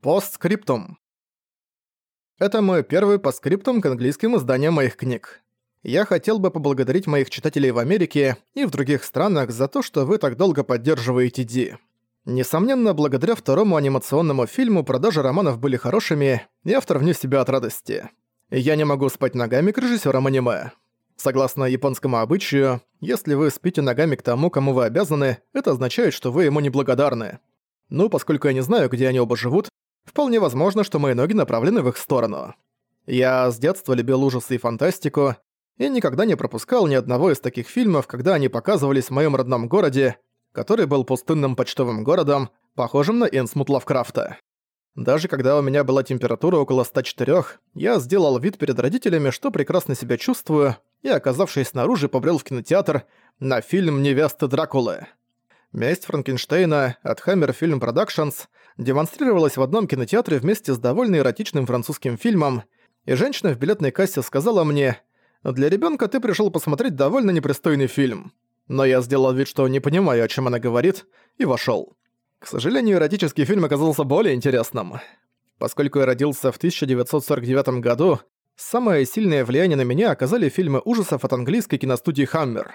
Постскриптум. Это мой первый постскриптум к английским изданиям моих книг. Я хотел бы поблагодарить моих читателей в Америке и в других странах за то, что вы так долго поддерживаете Ди. Несомненно, благодаря второму анимационному фильму продажи романов были хорошими, и автор вне себя от радости. Я не могу спать ногами к режиссерам аниме. Согласно японскому обычаю, если вы спите ногами к тому, кому вы обязаны, это означает, что вы ему неблагодарны. Ну, поскольку я не знаю, где они оба живут, Вполне возможно, что мои ноги направлены в их сторону. Я с детства любил ужасы и фантастику, и никогда не пропускал ни одного из таких фильмов, когда они показывались в моем родном городе, который был пустынным почтовым городом, похожим на Инсмут Лавкрафта. Даже когда у меня была температура около 104, я сделал вид перед родителями, что прекрасно себя чувствую, и, оказавшись снаружи, побрел в кинотеатр на фильм «Невесты Дракулы». «Месть Франкенштейна» от Hammer Film Productions демонстрировалась в одном кинотеатре вместе с довольно эротичным французским фильмом, и женщина в билетной кассе сказала мне «Для ребенка ты пришел посмотреть довольно непристойный фильм». Но я сделал вид, что не понимаю, о чем она говорит, и вошел. К сожалению, эротический фильм оказался более интересным. Поскольку я родился в 1949 году, самое сильное влияние на меня оказали фильмы ужасов от английской киностудии Hammer.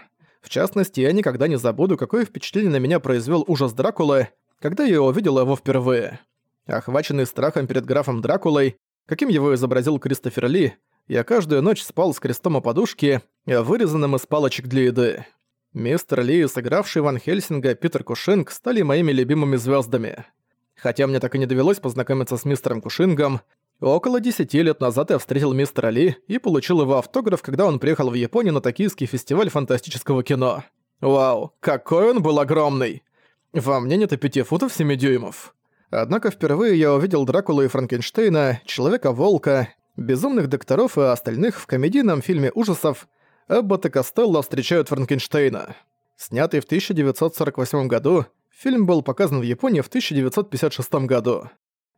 В частности, я никогда не забуду, какое впечатление на меня произвел ужас Дракулы, когда я увидел его впервые. Охваченный страхом перед графом Дракулой, каким его изобразил Кристофер Ли, я каждую ночь спал с крестом у подушки, вырезанным из палочек для еды. Мистер Ли, сыгравший Ван Хельсинга, Питер Кушинг стали моими любимыми звездами. Хотя мне так и не довелось познакомиться с мистером Кушингом, Около 10 лет назад я встретил мистера Ли и получил его автограф, когда он приехал в Японию на токийский фестиваль фантастического кино. Вау, какой он был огромный! Во мне нет и пяти футов 7 дюймов. Однако впервые я увидел Дракулу и Франкенштейна, Человека-волка, Безумных докторов и остальных в комедийном фильме ужасов «Эббот и Костелло встречают Франкенштейна». Снятый в 1948 году, фильм был показан в Японии в 1956 году.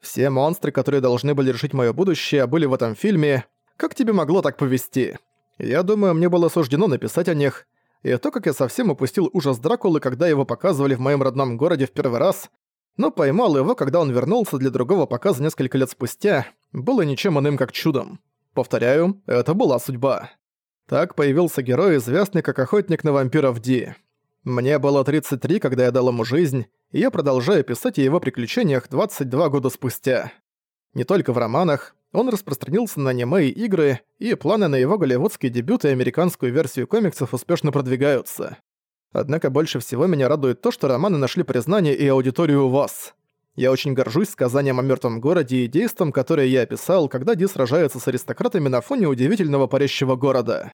Все монстры, которые должны были решить моё будущее, были в этом фильме. Как тебе могло так повести? Я думаю, мне было суждено написать о них. И то, как я совсем упустил ужас Дракулы, когда его показывали в моем родном городе в первый раз, но поймал его, когда он вернулся для другого показа несколько лет спустя, было ничем иным как чудом. Повторяю, это была судьба. Так появился герой, известный как охотник на вампиров Ди. Мне было 33, когда я дал ему жизнь, и я продолжаю писать о его приключениях 22 года спустя. Не только в романах, он распространился на аниме и игры, и планы на его голливудский дебют и американскую версию комиксов успешно продвигаются. Однако больше всего меня радует то, что романы нашли признание и аудиторию у вас. Я очень горжусь сказанием о мертвом городе и действом, которое я описал, когда Ди сражается с аристократами на фоне удивительного парящего города.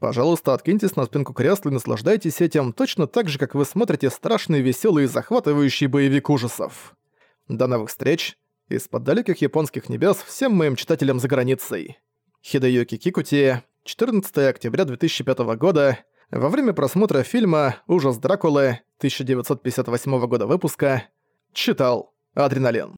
Пожалуйста, откиньтесь на спинку кресла и наслаждайтесь этим точно так же, как вы смотрите страшный, веселый и захватывающий боевик ужасов. До новых встреч. Из-под далеких японских небес всем моим читателям за границей. Хидеюки Кикути, 14 октября 2005 года, во время просмотра фильма «Ужас Дракулы» 1958 года выпуска, читал «Адреналин».